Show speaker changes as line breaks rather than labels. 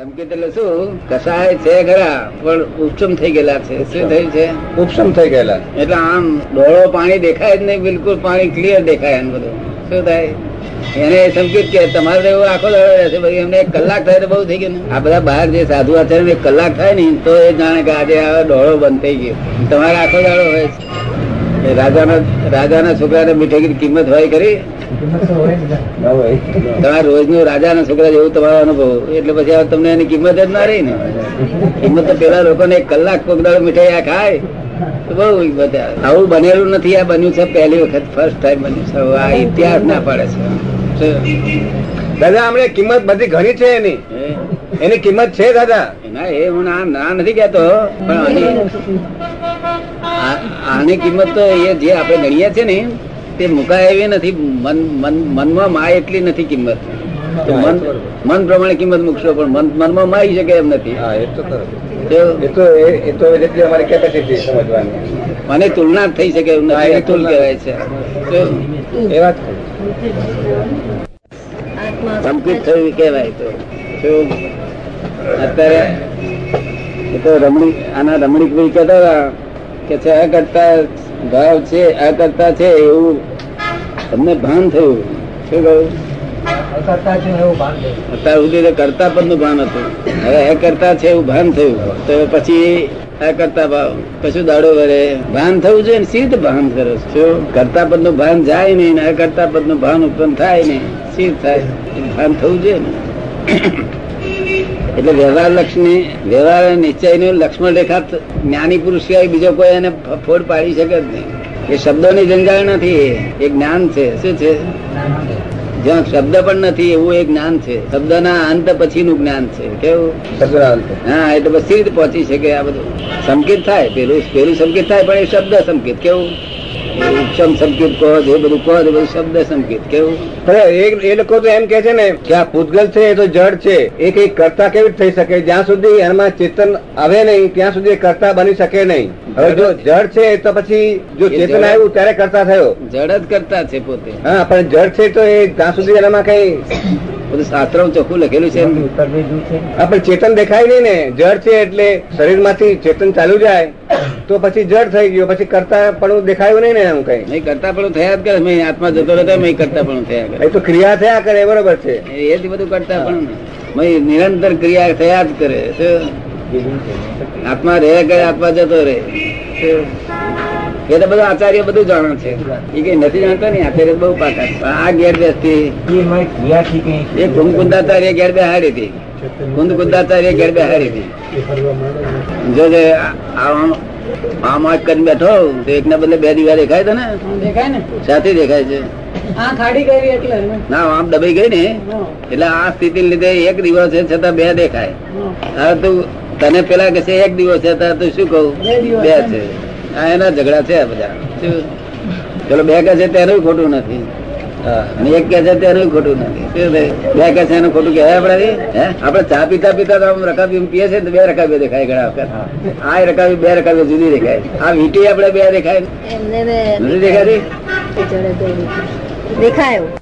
સંકેત એટલે શું? કસાય છે ખરા પણ ઉપસમ થઈ ગયેલા છે. શું થયું છે?
ઉપસમ થઈ ગયેલા.
એટલે આમ ડોળો પાણી દેખાય જ નહીં બિલકુલ પાણી ક્લિયર દેખાય એમ બધું. શું થાય? એને સંકેત કે તમારે એવું આખો દાડો રહેશે પછી એમને એક કલાક થાય તો બહુ થઈ ગયું આ બધા બહાર જે સાધુ આચાર્ય એક કલાક થાય ને તો એ જાણે કે આજે આ ડોળો બંધ થઈ ગયો. તમારે આખો દાડો હોય છે. રાજાના રાજાના છોકરાને મીઠાઈ કિંમત હોય કરી
ન.
રોજનું રોજનું રાજાના છોકરા જેવું તમારો અનુભવ. એટલે પછી હવે તમને એની કિંમત જ ના રહી ને. કિંમત તો પેલા લોકોને એક કલાક પગદાળો મીઠાઈ આ ખાય. તો બહુ કિંમત આવું બનેલું નથી. આ બન્યું છે પહેલી વખત. ફર્સ્ટ ટાઈમ બન્યું છે. આ ઇતિહાસ ના પાડે છે.
દાદા હમણે કિંમત બધી ઘણી છે એની. એની કિંમત છે દાદા?
ના એ હું ના ના નથી કેતો પણ આની કિંમત તો એ જે આપણે ગણીએ છીએ ને તે મુકાય એવી નથી. મન મન મનમાં માય એટલી નથી કિંમત. મન મન પ્રમાણે કિંમત મૂકશો પણ મન મનમાં માઈ શકે એમ નથી. મને તુલના થઈ શકે એવું નથી.
તુલ
કહેવાય છે. સંકિત થયું કહેવાય તો. અત્યારે એ તો રમણી આના રમણીક ભાઈ કહેતા હતા કે છે આ કરતા ભાવ છે આ કરતા છે એવું તમને ભાન થયું? શું કહ્યું? અત્યાર સુધી કરતા પદનું ભાન હતું. હવે એ કરતા છે એવું ભાન થયું. તો પછી આ કરતા ભાવ કશું દાડો વરે. ભાન થવું જોઈએ ને સી ભાન કરો. છો? શું? કરતા પદનું ભાન જાય નહીં ને આ કરતા પદનું ભાન ઉત્પન્ન થાય નહીં. સીધ થાય. ભાન થવું જોઈએ ને. એટલે વ્યવહાર લક્ષ્મી વ્યવહાર નિશ્ચયનું લક્ષ્મણ રેખા જ્ઞાની પુરુષ સિવાય બીજો કોઈ એને ફોડ પાડી શકે જ નહીં. એ શબ્દોની જંજાળ નથી એ જ્ઞાન છે. શું છે? જ્યાં શબ્દ પણ નથી એવું એક જ્ઞાન છે. શબ્દના અંત પછીનું જ્ઞાન છે. કેવું? હા એટલે બસ સી રીતે પહોંચી શકે આ બધું. સંકેત થાય પેલું પેલું સંકેત થાય પણ એ શબ્દ સંકેત. કેવું? એ ઉપસમ સંકેત કહો બધું શબ્દ સંકેત કેવું?
એ- એ લોકો તો એમ કે છે ને, કે આ છે, એ તો જડ છે, એ કઈ કરતા કેવી થઈ શકે? જ્યાં સુધી એમાં ચેતન આવે નહીં, ત્યાં સુધી કરતા બની શકે નહીં. હવે જો જડ છે તો પછી જો ચેતન આવ્યું ત્યારે કરતા થયો.
જડ જ કરતા છે પોતે.
હા પણ જડ છે તો એ ત્યાં સુધી એનામાં કઈ
બધું શાસ્ત્ર ચોખ્ખું લખેલું છે.
આપણે ચેતન દેખાય નહીં ને. જડ છે એટલે શરીરમાંથી ચેતન ચાલુ જાય તો પછી જડ થઈ ગયો પછી કરતા પણ દેખાયું નહીં ને એમ કઈ.
નહીં કરતા પણ થયા જ કરે. મેં આત્મા જતો રહેતો મેં કરતા પણ થયા કરે.
એ તો ક્રિયા થયા કરે બરોબર છે.
એ જ બધું કરતા પણ મેં નિરંતર ક્રિયા થયા જ કરે? આત્મા રહે કરે આત્મા જતો રહે? એ તો બધું આચાર્ય બધું જાણે છે. એ કઈ નથી જાણતો ને આચાર્ય બહુ પાકા આ ગેર બેસતી એ કુંદ કુંદાચાર્ય ઘેર બેહાડી હતી. કુંદ કુંદાચાર્ય ઘેર બેહાડી હતી. જો જે આમ આજ કરીને બેઠો તો એક ના બદલે બે દીવા દેખાય તો ને
દેખાય ને?
સાથે દેખાય છે.
ના
આમ દબાઈ ગઈ ને એટલે આ સ્થિતિ લીધે એક દિવસ છે છતાં બે દેખાય. હવે તું તને પેલા કે છે એક દિવસ છે તો તું શું કહું?
બે છે.
છે. આ એના ઝઘડા છે બધા. ચલો પેલો બે કે છે તેનું ખોટું નથી. અને એક કે છે તેનું ખોટું નથી. બે કે છે એનું ખોટું કહેવાય આપણાથી હે? આપણે ચા પીતા પીતા તો આમ રકાબી પીએ છે ને તો બે રકાબી દેખાય ઘણા વખત. આ રકાબી બે રકાબી જુદી દેખાય. આ વીટી આપણે બે દેખાય. નથી દેખાતી?
દેખાય